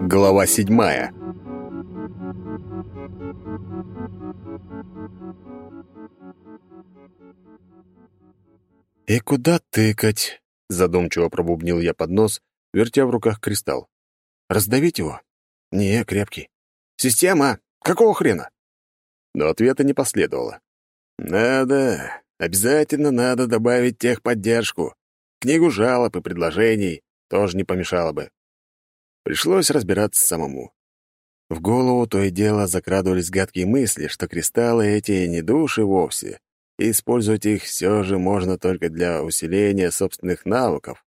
Глава седьмая «И куда тыкать?» — задумчиво пробубнил я под нос, вертя в руках кристалл. «Раздавить его?» «Не, крепкий». «Система! Какого хрена?» Но ответа не последовало. «Надо, обязательно надо добавить техподдержку. Книгу жалоб и предложений тоже не помешало бы». Пришлось разбираться самому. В голову то и дело закрадывались гадкие мысли, что кристаллы эти не души вовсе, и использовать их все же можно только для усиления собственных навыков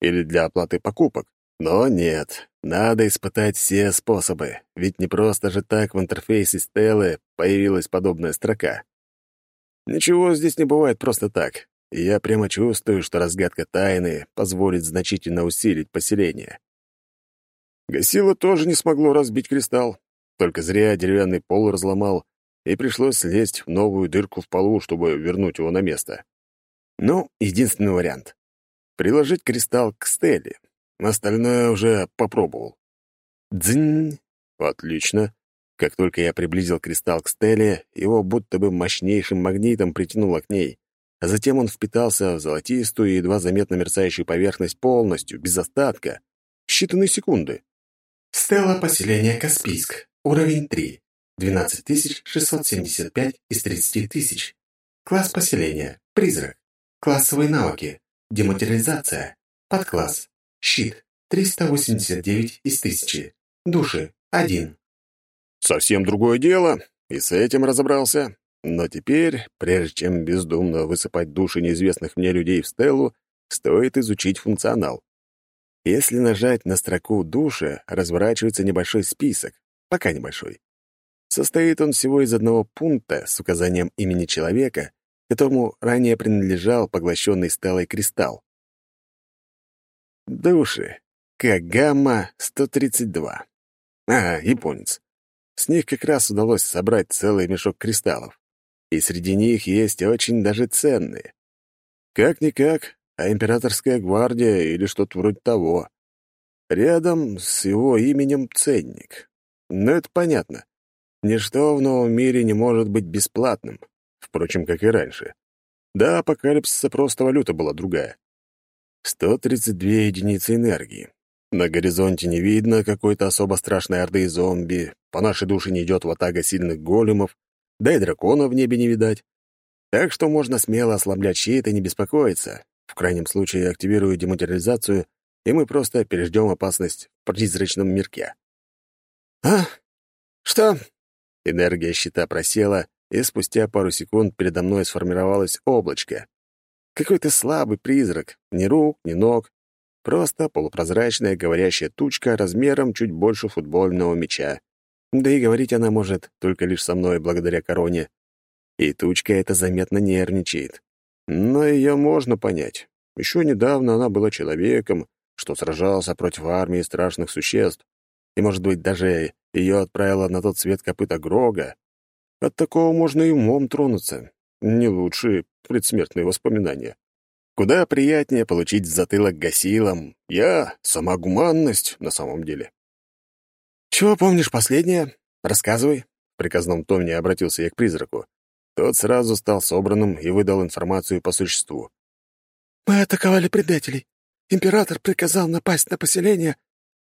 или для оплаты покупок. Но нет, надо испытать все способы, ведь не просто же так в интерфейсе Стеллы появилась подобная строка. Ничего здесь не бывает просто так, и я прямо чувствую, что разгадка тайны позволит значительно усилить поселение. Гасило тоже не смогло разбить кристалл, только зря деревянный пол разломал, и пришлось слезть в новую дырку в полу, чтобы вернуть его на место. Ну, единственный вариант — приложить кристалл к стеле. Остальное уже попробовал. Дзынь! Отлично. Как только я приблизил кристалл к стеле, его будто бы мощнейшим магнитом притянуло к ней, затем он впитался в золотистую и едва заметно мерцающую поверхность полностью, без остатка. Считанные секунды. Стелла поселения Каспийск. Уровень 3. 12675 из 30 тысяч. Класс поселения. Призрак. Классовые навыки. Дематериализация. Подкласс. Щит. 389 из 1000. Души. 1. Совсем другое дело, и с этим разобрался. Но теперь, прежде чем бездумно высыпать души неизвестных мне людей в стелу, стоит изучить функционал. Если нажать на строку «Душа», разворачивается небольшой список, пока небольшой. Состоит он всего из одного пункта с указанием имени человека, которому ранее принадлежал поглощенный стелой кристалл. Души. Кагамма-132. Ага, японец. С них как раз удалось собрать целый мешок кристаллов. И среди них есть очень даже ценные. Как-никак, а императорская гвардия или что-то вроде того. Рядом с его именем ценник. Но это понятно. Ничто в новом мире не может быть бесплатным, впрочем, как и раньше. Да, апокалипсиса просто валюта была другая. 132 единицы энергии. На горизонте не видно какой-то особо страшной орды зомби, по нашей душе не идет ватага сильных големов, да и дракона в небе не видать. Так что можно смело ослаблять щит и не беспокоиться. В крайнем случае активирую дематериализацию, и мы просто переждем опасность в призрачном мирке. «А? Что?» Энергия щита просела, и спустя пару секунд передо мной сформировалось облачко. Какой-то слабый призрак, ни рук, ни ног, просто полупрозрачная говорящая тучка размером чуть больше футбольного мяча. Да и говорить она может только лишь со мной благодаря короне. И тучка эта заметно нервничает. Но ее можно понять. Еще недавно она была человеком, что сражался против армии страшных существ, и, может быть, даже ее отправила на тот свет копыта Грога. От такого можно и умом тронуться. Не лучшие предсмертные воспоминания. Куда приятнее получить затылок гасилом. Я — сама гуманность на самом деле. «Чего помнишь последнее? Рассказывай», — в приказном тоне обратился я к призраку. Тот сразу стал собранным и выдал информацию по существу. «Мы атаковали предателей. Император приказал напасть на поселение,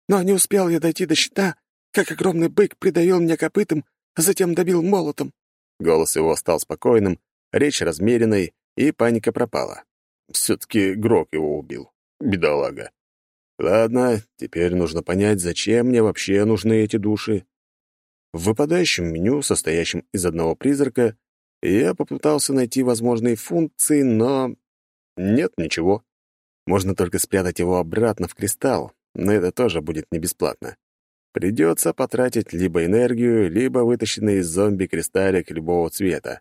но не успел я дойти до щита, как огромный бык придавил меня копытом, а затем добил молотом». Голос его стал спокойным, речь размеренной, и паника пропала. Все-таки Грок его убил. Бедолага. Ладно, теперь нужно понять, зачем мне вообще нужны эти души. В выпадающем меню, состоящем из одного призрака, я попытался найти возможные функции, но... Нет ничего. Можно только спрятать его обратно в кристалл, но это тоже будет не бесплатно. Придется потратить либо энергию, либо вытащенный из зомби кристаллик любого цвета.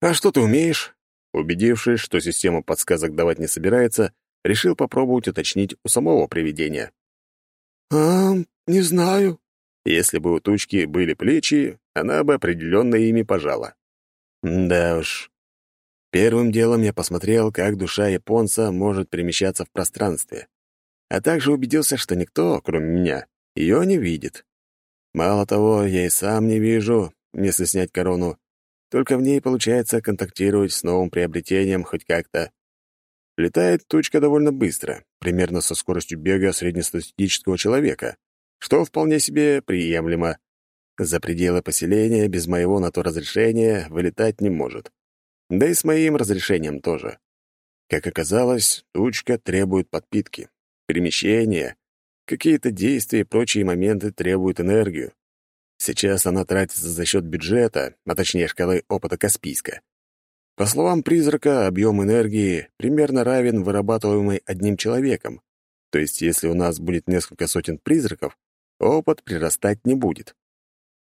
«А что ты умеешь?» Убедившись, что система подсказок давать не собирается, решил попробовать уточнить у самого привидения. «А, не знаю». Если бы у тучки были плечи, она бы определенно ими пожала. Да уж. Первым делом я посмотрел, как душа японца может перемещаться в пространстве. а также убедился, что никто, кроме меня, ее не видит. Мало того, я и сам не вижу, если снять корону, только в ней получается контактировать с новым приобретением хоть как-то. Летает тучка довольно быстро, примерно со скоростью бега среднестатистического человека, что вполне себе приемлемо. За пределы поселения без моего на то разрешения вылетать не может. Да и с моим разрешением тоже. Как оказалось, тучка требует подпитки. Перемещения, какие-то действия и прочие моменты требуют энергию. Сейчас она тратится за счет бюджета, а точнее шкалы опыта Каспийска. По словам призрака, объем энергии примерно равен вырабатываемой одним человеком. То есть, если у нас будет несколько сотен призраков, опыт прирастать не будет.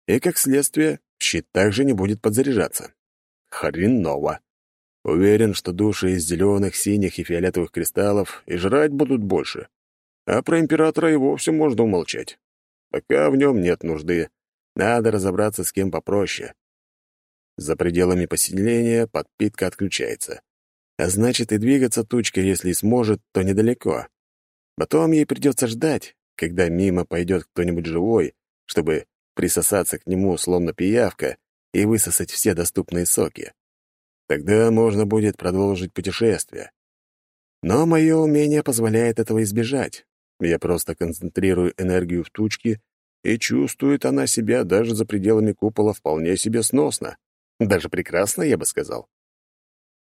И, как следствие, щит также не будет подзаряжаться. Хреново. Уверен, что души из зеленых, синих и фиолетовых кристаллов и жрать будут больше. А про императора и вовсе можно умолчать. Пока в нем нет нужды. Надо разобраться с кем попроще. За пределами поселения подпитка отключается. А значит, и двигаться тучка, если и сможет, то недалеко. Потом ей придется ждать, когда мимо пойдет кто-нибудь живой, чтобы присосаться к нему, словно пиявка, и высосать все доступные соки. Тогда можно будет продолжить путешествие. Но мое умение позволяет этого избежать. Я просто концентрирую энергию в тучке, и чувствует она себя даже за пределами купола вполне себе сносно. Даже прекрасно, я бы сказал.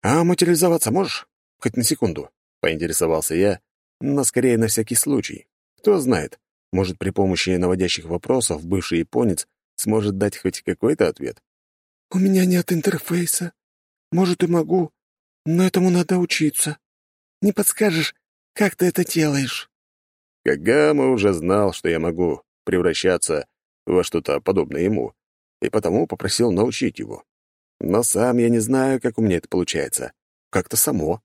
«А материализоваться можешь? Хоть на секунду?» — поинтересовался я, но скорее на всякий случай. Кто знает, может, при помощи наводящих вопросов бывший японец сможет дать хоть какой-то ответ. «У меня нет интерфейса. Может, и могу, но этому надо учиться. Не подскажешь, как ты это делаешь?» Кагама уже знал, что я могу превращаться во что-то подобное ему, и потому попросил научить его. Но сам я не знаю, как у меня это получается. Как-то само.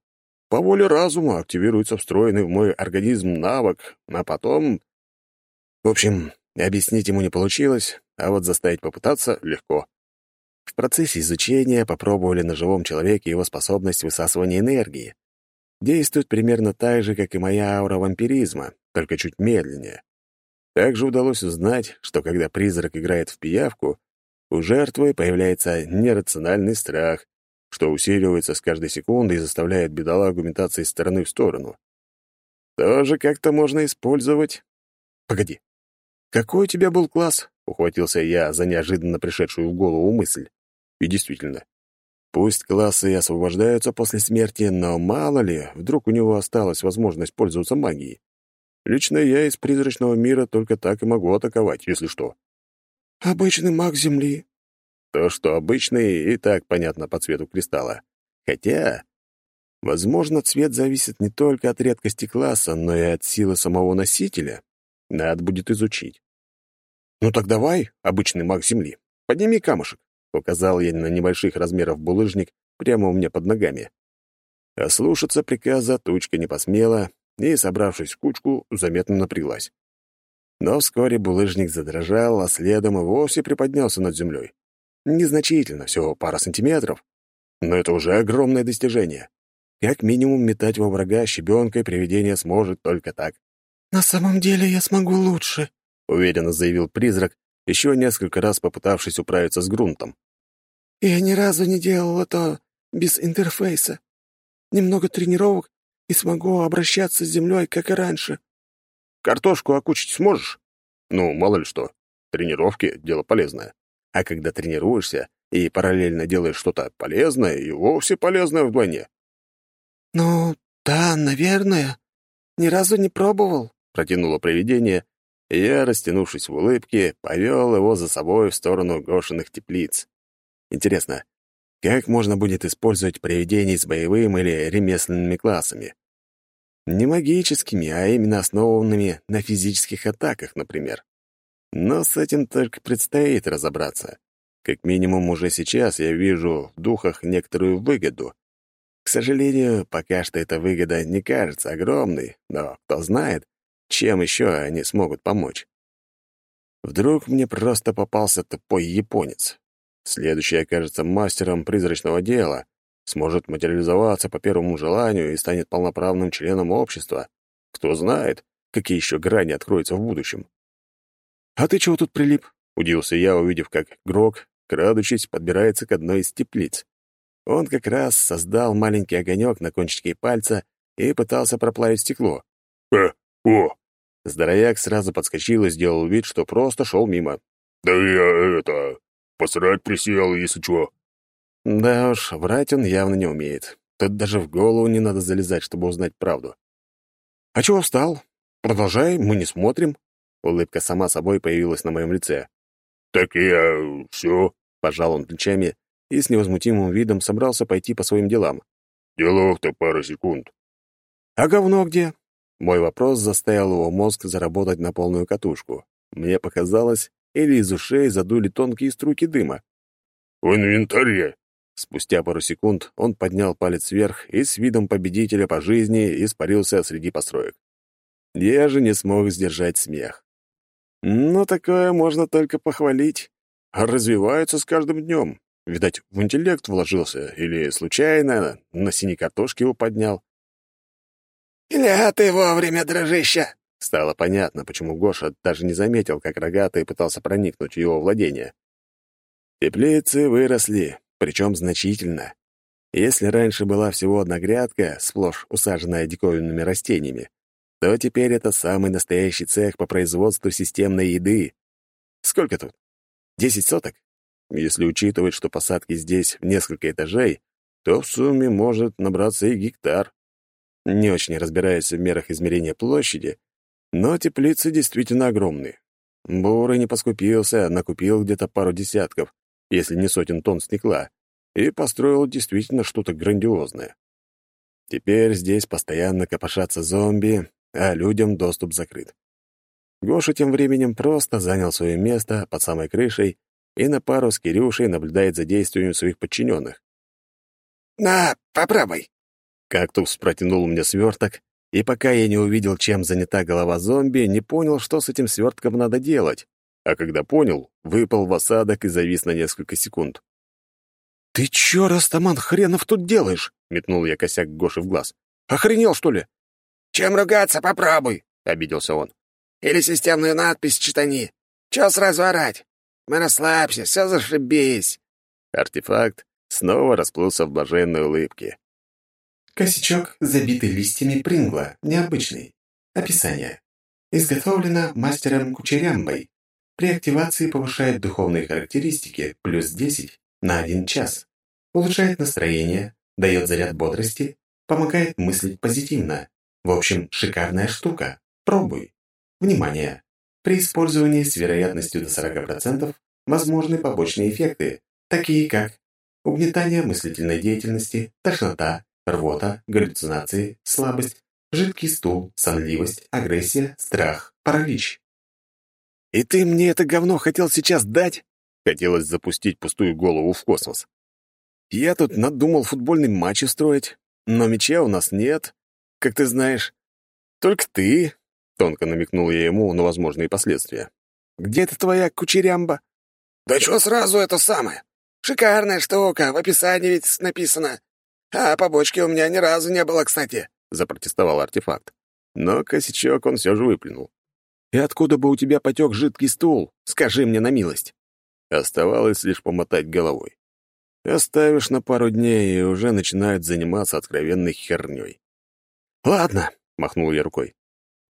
По воле разума активируется встроенный в мой организм навык, а потом... В общем, объяснить ему не получилось, а вот заставить попытаться легко. В процессе изучения попробовали на живом человеке его способность высасывания энергии. Действует примерно так же, как и моя аура вампиризма, только чуть медленнее. Также удалось узнать, что когда призрак играет в пиявку, у жертвы появляется нерациональный страх, что усиливается с каждой секундой и заставляет бедолагу метаться из стороны в сторону. Тоже как-то можно использовать. Погоди. Какой у тебя был класс? Ухватился я за неожиданно пришедшую в голову мысль. И действительно, пусть классы и освобождаются после смерти, но мало ли, вдруг у него осталась возможность пользоваться магией. Лично я из призрачного мира только так и могу атаковать, если что. «Обычный маг Земли». То, что обычный, и так понятно по цвету кристалла. Хотя, возможно, цвет зависит не только от редкости класса, но и от силы самого носителя. Надо будет изучить. «Ну так давай, обычный маг Земли, подними камушек», — указал я на небольших размеров булыжник прямо у меня под ногами. А слушаться приказа тучка не посмела и, собравшись в кучку, заметно напряглась. Но вскоре булыжник задрожал, а следом и вовсе приподнялся над землей. Незначительно, всего пара сантиметров. Но это уже огромное достижение. Как минимум метать во врага щебенка и привидение сможет только так. «На самом деле я смогу лучше», — уверенно заявил призрак, еще несколько раз попытавшись управиться с грунтом. «Я ни разу не делал это без интерфейса. Немного тренировок, и смогу обращаться с землей, как и раньше». Картошку окучить сможешь? Ну, мало ли что. Тренировки — дело полезное. А когда тренируешься и параллельно делаешь что-то полезное, и вовсе полезное вдвойне. «Ну, да, наверное. Ни разу не пробовал», — протянуло привидение, и я, растянувшись в улыбке, повел его за собой в сторону Гошиных теплиц. Интересно, как можно будет использовать привидений с боевым или ремесленными классами? Не магическими, а именно основанными на физических атаках, например. Но с этим только предстоит разобраться. Как минимум уже сейчас я вижу в духах некоторую выгоду. К сожалению, пока что эта выгода не кажется огромной, но кто знает, чем еще они смогут помочь. Вдруг мне просто попался тупой японец. Следующий окажется мастером призрачного дела, сможет материализоваться по первому желанию и станет полноправным членом общества. Кто знает, какие еще грани откроются в будущем. «А ты чего тут прилип?» — удивился я, увидев, как Грок, крадучись, подбирается к одной из теплиц. Он как раз создал маленький огонек на кончике пальца и пытался проплавить стекло. «Э, о!» Здоровяк сразу подскочил и сделал вид, что просто шел мимо. «Да я это... посрать присел, если чего». Да уж, врать он явно не умеет. Тут даже в голову не надо залезать, чтобы узнать правду. «А чего встал? Продолжай, мы не смотрим». Улыбка сама собой появилась на моем лице. «Так я... все», — пожал он плечами и с невозмутимым видом собрался пойти по своим делам. «Делов-то пара секунд». «А говно где?» Мой вопрос заставил его мозг заработать на полную катушку. Мне показалось, или из ушей задули тонкие струйки дыма. «В инвентаре!» Спустя пару секунд он поднял палец вверх и с видом победителя по жизни испарился среди построек. Я же не смог сдержать смех. Ну, такое можно только похвалить. Развивается с каждым днем. Видать, в интеллект вложился или случайно на синей картошке его поднял. «Иля ты вовремя, дружище!» Стало понятно, почему Гоша даже не заметил, как рогатый пытался проникнуть в его владение. Теплицы выросли, причем значительно. Если раньше была всего одна грядка, сплошь усаженная диковинными растениями, то теперь это самый настоящий цех по производству системной еды. Сколько тут? Десять соток? Если учитывать, что посадки здесь в несколько этажей, то в сумме может набраться и гектар. Не очень разбираюсь в мерах измерения площади, но теплицы действительно огромные. Бурый не поскупился, накупил где-то пару десятков, если не сотен тонн стекла, и построил действительно что-то грандиозное. Теперь здесь постоянно копошатся зомби, а людям доступ закрыт. Гоша тем временем просто занял свое место под самой крышей и на пару с Кирюшей наблюдает за действиями своих подчиненных. «На, попробуй!» Кактус протянул мне сверток, и пока я не увидел, чем занята голова зомби, не понял, что с этим свертком надо делать. А когда понял, выпал в осадок и завис на несколько секунд. «Ты чё, Растаман, хренов тут делаешь?» — метнул я косяк Гоши в глаз. «Охренел, что ли?» «Чем ругаться, попробуй!» — обиделся он. «Или системную надпись читани. Чё сразу орать? Мы расслабься, все зашибись!» Артефакт снова расплылся в блаженной улыбке. Косячок, забитый листьями прингла, необычный. Описание. Изготовлено мастером Кучерямбой. При активации повышает духовные характеристики плюс 10 на 1 час. Улучшает настроение, дает заряд бодрости, помогает мыслить позитивно. В общем, шикарная штука. Пробуй. Внимание! При использовании с вероятностью до 40% возможны побочные эффекты, такие как угнетание мыслительной деятельности, тошнота, рвота, галлюцинации, слабость, жидкий стул, сонливость, агрессия, страх, паралич. «И ты мне это говно хотел сейчас дать?» Хотелось запустить пустую голову в космос. «Я тут надумал футбольный матч устроить, но мяча у нас нет, как ты знаешь. Только ты...» — тонко намекнул я ему на возможные последствия. «Где ты твоя кучерямба?» «Да что сразу это самое? Шикарная штука, в описании ведь написано. «А побочки у меня ни разу не было, кстати», — запротестовал артефакт. Но косячок он все же выплюнул. «И откуда бы у тебя потек жидкий стул? Скажи мне на милость». Оставалось лишь помотать головой. Оставишь на пару дней, и уже начинают заниматься откровенной херней. «Ладно», — махнул я рукой.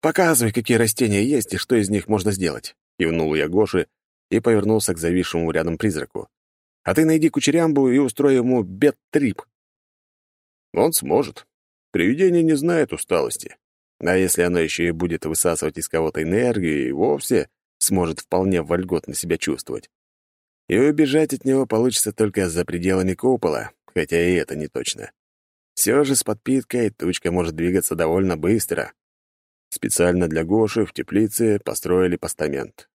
«Показывай, какие растения есть и что из них можно сделать». Кивнул я Гоше и повернулся к зависшему рядом призраку. «А ты найди кучерямбу и устрой ему бет-трип. Он сможет. Привидение не знает усталости. А если оно еще и будет высасывать из кого-то энергию, и вовсе сможет вполне вольготно себя чувствовать. И убежать от него получится только за пределами купола, хотя и это не точно. Все же с подпиткой тучка может двигаться довольно быстро. Специально для Гоши в теплице построили постамент.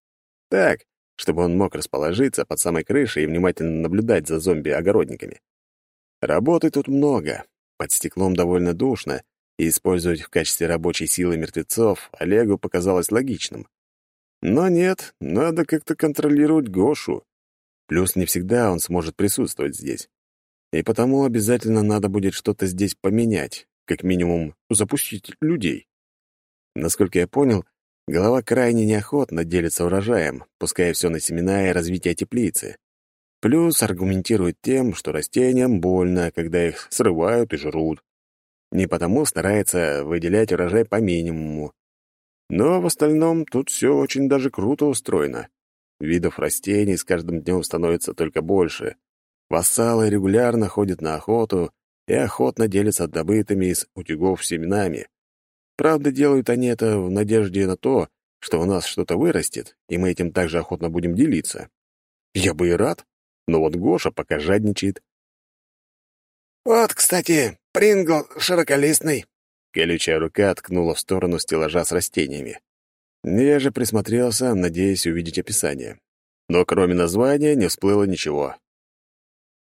Так, чтобы он мог расположиться под самой крышей и внимательно наблюдать за зомби-огородниками. Работы тут много, под стеклом довольно душно, и использовать в качестве рабочей силы мертвецов Олегу показалось логичным. Но нет, надо как-то контролировать Гошу. Плюс не всегда он сможет присутствовать здесь. И потому обязательно надо будет что-то здесь поменять, как минимум запустить людей. Насколько я понял, голова крайне неохотно делится урожаем, пуская все на семена и развитие теплицы. Плюс аргументирует тем, что растениям больно, когда их срывают и жрут. Не потому старается выделять урожай по минимуму. Но в остальном тут все очень даже круто устроено. Видов растений с каждым днем становится только больше. Вассалы регулярно ходят на охоту и охотно делятся добытыми из утюгов семенами. Правда, делают они это в надежде на то, что у нас что-то вырастет, и мы этим также охотно будем делиться. Я бы и рад, но вот Гоша пока жадничает. «Вот, кстати, Прингл широколистный». Колючая рука ткнула в сторону стеллажа с растениями. Я же присмотрелся, надеясь увидеть описание. Но кроме названия не всплыло ничего.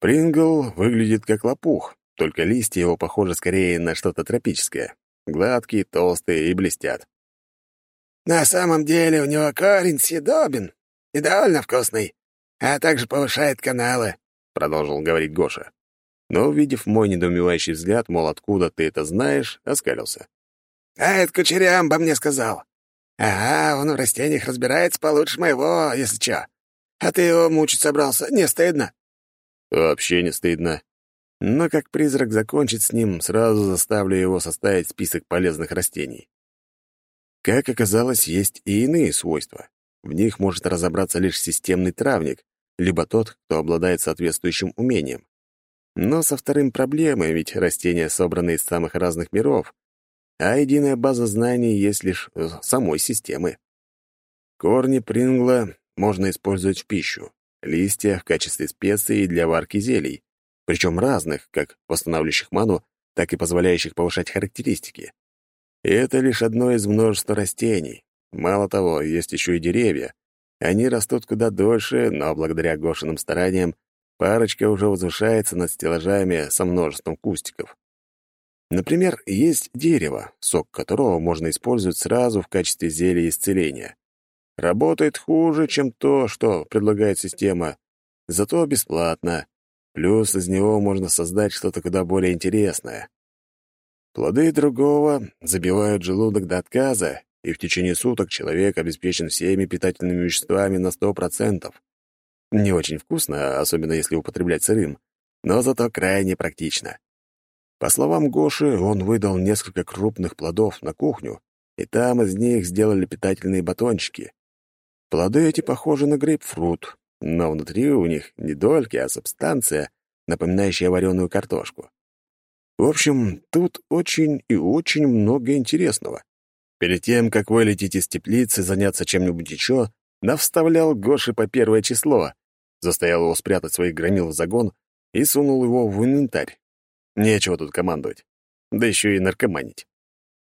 Прингл выглядит как лопух, только листья его похожи скорее на что-то тропическое. Гладкие, толстые и блестят. «На самом деле у него корень съедобен и довольно вкусный, а также повышает каналы», — продолжил говорить Гоша. Но, увидев мой недоумевающий взгляд, мол, откуда ты это знаешь, оскалился. «А это кучерям бы мне сказал. Ага, он в растениях разбирается получше моего, если чё. А ты его мучить собрался, не стыдно?» «Вообще не стыдно. Но как призрак закончит с ним, сразу заставлю его составить список полезных растений. Как оказалось, есть и иные свойства. В них может разобраться лишь системный травник, либо тот, кто обладает соответствующим умением. Но со вторым проблемой, ведь растения собраны из самых разных миров, а единая база знаний есть лишь самой системы. Корни прингла можно использовать в пищу, листья в качестве специй для варки зелий, причем разных, как восстанавливающих ману, так и позволяющих повышать характеристики. И это лишь одно из множества растений. Мало того, есть еще и деревья. Они растут куда дольше, но благодаря Гошиным стараниям Парочка уже возвышается над стеллажами со множеством кустиков. Например, есть дерево, сок которого можно использовать сразу в качестве зелья исцеления. Работает хуже, чем то, что предлагает система, зато бесплатно. Плюс из него можно создать что-то куда более интересное. Плоды другого забивают желудок до отказа, и в течение суток человек обеспечен всеми питательными веществами на сто процентов. Не очень вкусно, особенно если употреблять сырым, но зато крайне практично. По словам Гоши, он выдал несколько крупных плодов на кухню, и там из них сделали питательные батончики. Плоды эти похожи на грейпфрут, но внутри у них не дольки, а субстанция, напоминающая вареную картошку. В общем, тут очень и очень много интересного. Перед тем, как вылететь из теплицы, заняться чем-нибудь еще, навставлял Гоши по первое число, заставил его спрятать своих громил в загон и сунул его в инвентарь. Нечего тут командовать. Да еще и наркоманить.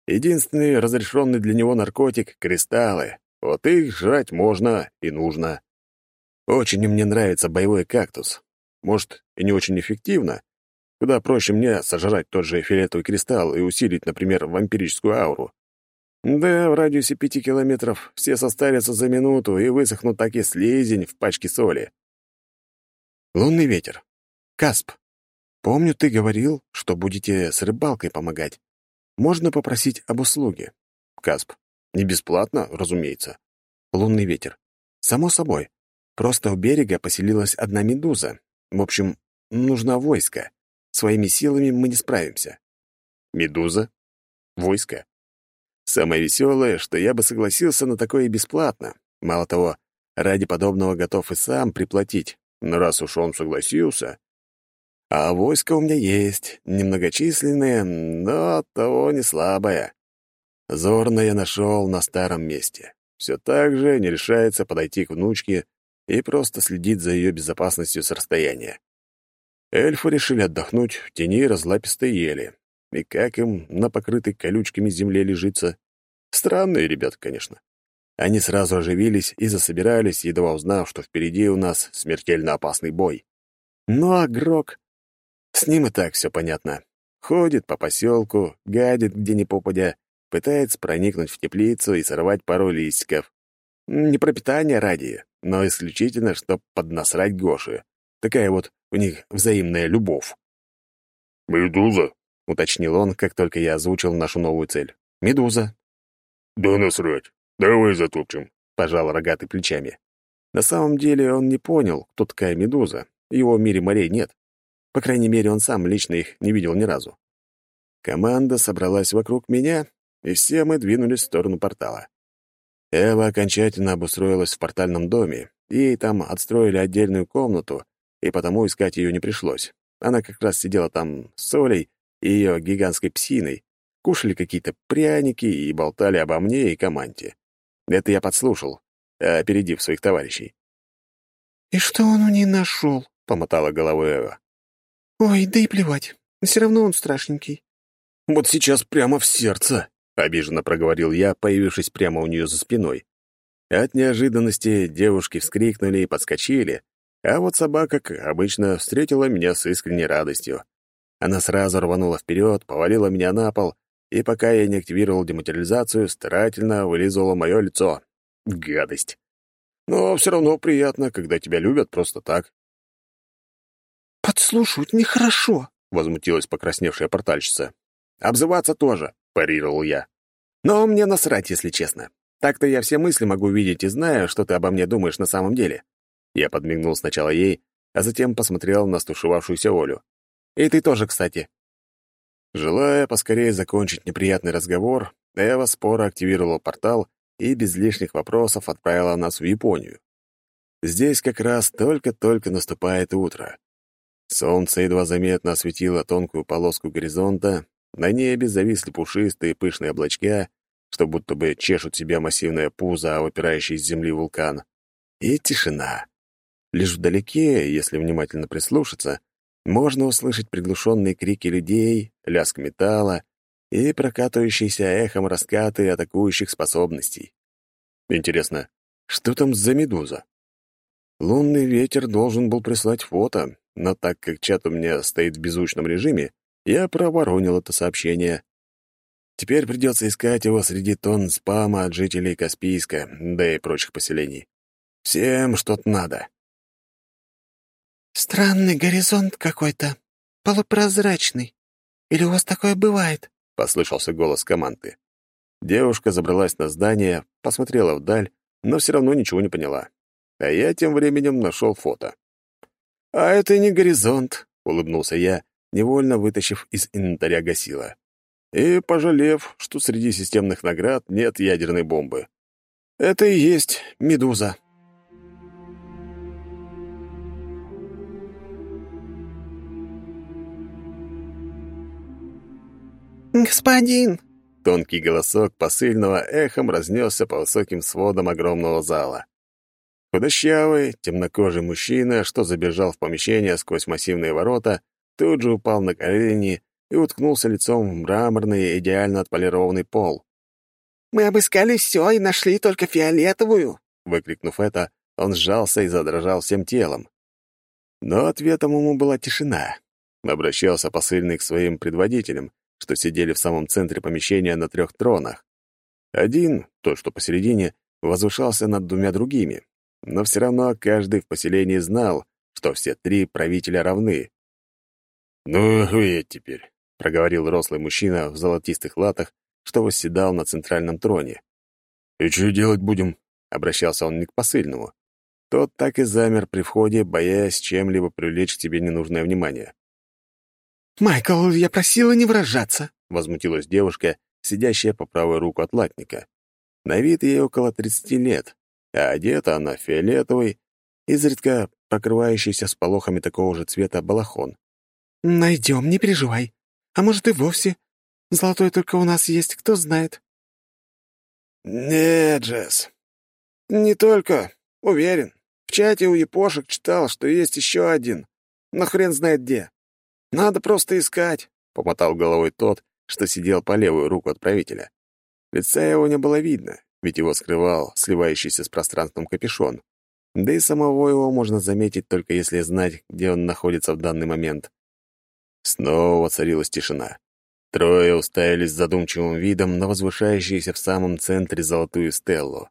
Единственный разрешенный для него наркотик — кристаллы. Вот их жрать можно и нужно. Очень мне нравится боевой кактус. Может, и не очень эффективно. Куда проще мне сожрать тот же фиолетовый кристалл и усилить, например, вампирическую ауру. Да, в радиусе пяти километров все состарятся за минуту и высохнут так и слизень в пачке соли. Лунный ветер. Касп. Помню, ты говорил, что будете с рыбалкой помогать. Можно попросить об услуге. Касп. Не бесплатно, разумеется. Лунный ветер. Само собой. Просто у берега поселилась одна медуза. В общем, нужно войско. Своими силами мы не справимся. Медуза? Войско? Самое веселое, что я бы согласился на такое бесплатно. Мало того, ради подобного готов и сам приплатить. Но раз уж он согласился... А войско у меня есть, немногочисленное, но того не слабое. Зорно я нашел на старом месте. Все так же не решается подойти к внучке и просто следить за ее безопасностью с расстояния. Эльфы решили отдохнуть в тени разлапистой ели. И как им на покрытой колючками земле лежится? Странные ребята, конечно. Они сразу оживились и засобирались, едва узнав, что впереди у нас смертельно опасный бой. Ну а Грок... С ним и так все понятно. Ходит по поселку, гадит где ни попадя, пытается проникнуть в теплицу и сорвать пару листиков. Не пропитание ради, но исключительно, чтоб поднасрать Гоши. Такая вот у них взаимная любовь. «Медуза?» — уточнил он, как только я озвучил нашу новую цель. «Медуза», «Да насрать. Давай затопчем», — пожал рогатый плечами. На самом деле он не понял, кто такая медуза. В его мире морей нет. По крайней мере, он сам лично их не видел ни разу. Команда собралась вокруг меня, и все мы двинулись в сторону портала. Эва окончательно обустроилась в портальном доме, ей там отстроили отдельную комнату, и потому искать ее не пришлось. Она как раз сидела там с Солей и ее гигантской псиной, кушали какие-то пряники и болтали обо мне и команде. Это я подслушал, опередив своих товарищей. «И что он у ней нашел?» — помотала головой Эва. «Ой, да и плевать. Все равно он страшненький». «Вот сейчас прямо в сердце», — обиженно проговорил я, появившись прямо у нее за спиной. От неожиданности девушки вскрикнули и подскочили, а вот собака, как обычно, встретила меня с искренней радостью. Она сразу рванула вперед, повалила меня на пол, и пока я не активировал дематериализацию, старательно вылизывала мое лицо. Гадость. Но все равно приятно, когда тебя любят просто так. «Подслушивать нехорошо», — возмутилась покрасневшая портальщица. «Обзываться тоже», — парировал я. «Но мне насрать, если честно. Так-то я все мысли могу видеть и знаю, что ты обо мне думаешь на самом деле». Я подмигнул сначала ей, а затем посмотрел на стушевавшуюся Олю. «И ты тоже, кстати». Желая поскорее закончить неприятный разговор, Эва споро активировала портал и без лишних вопросов отправила нас в Японию. Здесь как раз только-только наступает утро. Солнце едва заметно осветило тонкую полоску горизонта, на небе зависли пушистые пышные облачка, что будто бы чешут себя массивное пузо, выпирающий из земли вулкан. И тишина. Лишь вдалеке, если внимательно прислушаться, можно услышать приглушенные крики людей, лязг металла и прокатывающиеся эхом раскаты атакующих способностей. Интересно, что там за медуза? Лунный ветер должен был прислать фото, но так как чат у меня стоит в беззвучном режиме, я проворонил это сообщение. Теперь придется искать его среди тонн спама от жителей Каспийска, да и прочих поселений. Всем что-то надо. «Странный горизонт какой-то, полупрозрачный. Или у вас такое бывает?» — послышался голос команды. Девушка забралась на здание, посмотрела вдаль, но все равно ничего не поняла. А я тем временем нашел фото. «А это не горизонт», — улыбнулся я, невольно вытащив из инвентаря гасила. И пожалев, что среди системных наград нет ядерной бомбы. «Это и есть медуза». «Господин!» Тонкий голосок посыльного эхом разнесся по высоким сводам огромного зала. Худощавый, темнокожий мужчина, что забежал в помещение сквозь массивные ворота, тут же упал на колени и уткнулся лицом в мраморный, идеально отполированный пол. «Мы обыскали все и нашли только фиолетовую!» Выкрикнув это, он сжался и задрожал всем телом. Но ответом ему была тишина. Обращался посыльный к своим предводителям, что сидели в самом центре помещения на трех тронах. Один, тот, что посередине, возвышался над двумя другими, но все равно каждый в поселении знал, что все три правителя равны. «Ну, вы теперь», — проговорил рослый мужчина в золотистых латах, что восседал на центральном троне. «И что делать будем?» — обращался он не к посыльному. Тот так и замер при входе, боясь чем-либо привлечь к себе ненужное внимание. «Майкл, я просила не выражаться», — возмутилась девушка, сидящая по правую руку от латника. На вид ей около тридцати лет, а одета она фиолетовый, изредка покрывающийся сполохами такого же цвета балахон. «Найдем, не переживай. А может, и вовсе. Золотой только у нас есть, кто знает». «Нет, Джесс, не только. Уверен. В чате у япошек читал, что есть еще один. Но хрен знает где. Надо просто искать», — помотал головой тот, что сидел по левую руку от правителя. Лица его не было видно, ведь его скрывал сливающийся с пространством капюшон. Да и самого его можно заметить только если знать, где он находится в данный момент. Снова воцарилась тишина. Трое уставились задумчивым видом на возвышающуюся в самом центре золотую стеллу.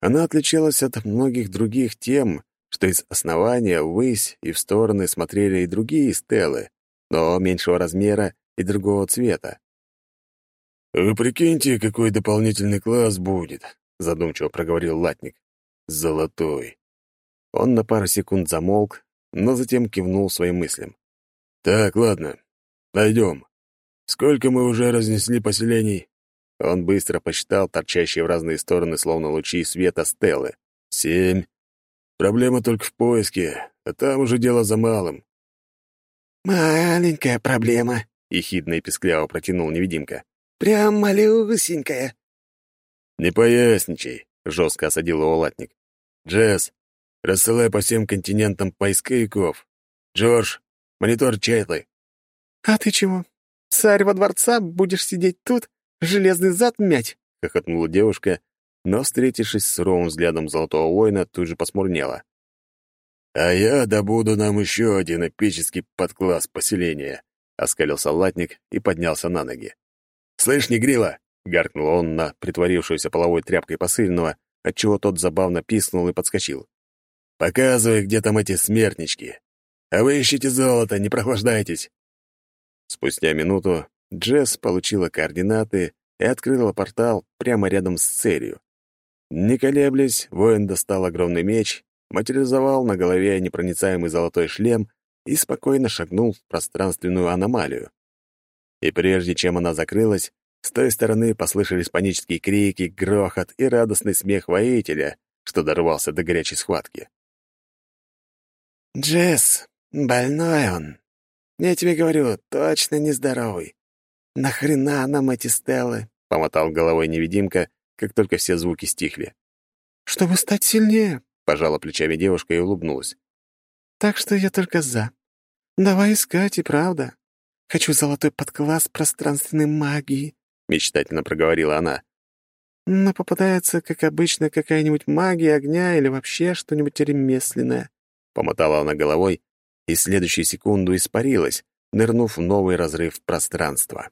Она отличалась от многих других тем, что из основания ввысь и в стороны смотрели и другие стелы, но меньшего размера и другого цвета. «Вы прикиньте, какой дополнительный класс будет», — задумчиво проговорил латник. «Золотой». Он на пару секунд замолк, но затем кивнул своим мыслям. «Так, ладно, пойдем. Сколько мы уже разнесли поселений?» Он быстро посчитал торчащие в разные стороны, словно лучи света, стелы. «Семь. Проблема только в поиске, а там уже дело за малым». «Маленькая проблема», — ехидно и пескляво протянул невидимка. «Прям малюсенькая». «Не поясничай», — жестко осадил его латник. «Джесс, рассылай по всем континентам поисковиков. Джордж, монитор Чайтлы». «А ты чего? Царь во дворца, будешь сидеть тут, железный зад мять?» — хохотнула девушка, но, встретившись с суровым взглядом золотого воина, тут же посмурнела. «А я добуду нам еще один эпический подкласс поселения», — оскалился латник и поднялся на ноги. «Слышь, Негрила!» — гаркнул он на притворившуюся половой тряпкой посыльного, отчего тот забавно пискнул и подскочил. «Показывай, где там эти смертнички. А вы ищите золото, не прохлаждайтесь!» Спустя минуту Джесс получила координаты и открыла портал прямо рядом с целью. Не колеблясь, воин достал огромный меч, материализовал на голове непроницаемый золотой шлем и спокойно шагнул в пространственную аномалию. И прежде чем она закрылась, с той стороны послышались панические крики, грохот и радостный смех воителя, что дорвался до горячей схватки. «Джесс, больной он. Я тебе говорю, точно нездоровый. Нахрена нам эти стелы?» — помотал головой невидимка, как только все звуки стихли. «Чтобы стать сильнее», — пожала плечами девушка и улыбнулась. «Так что я только за. Давай искать, и правда. Хочу золотой подкласс пространственной магии», — мечтательно проговорила она. «Но попадается, как обычно, какая-нибудь магия огня или вообще что-нибудь ремесленное». Помотала она головой и следующую секунду испарилась, нырнув в новый разрыв пространства.